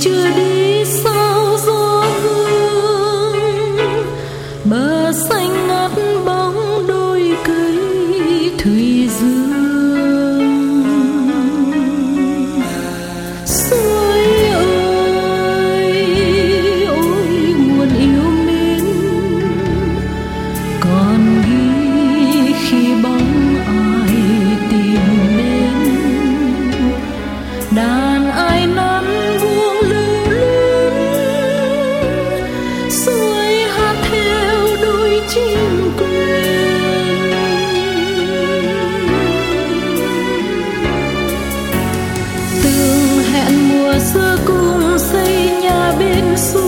chưa đi sao gió hương bờ xanh ngắt bóng đôi cây thủy dương. so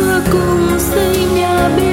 xưa cùng xây nhà bên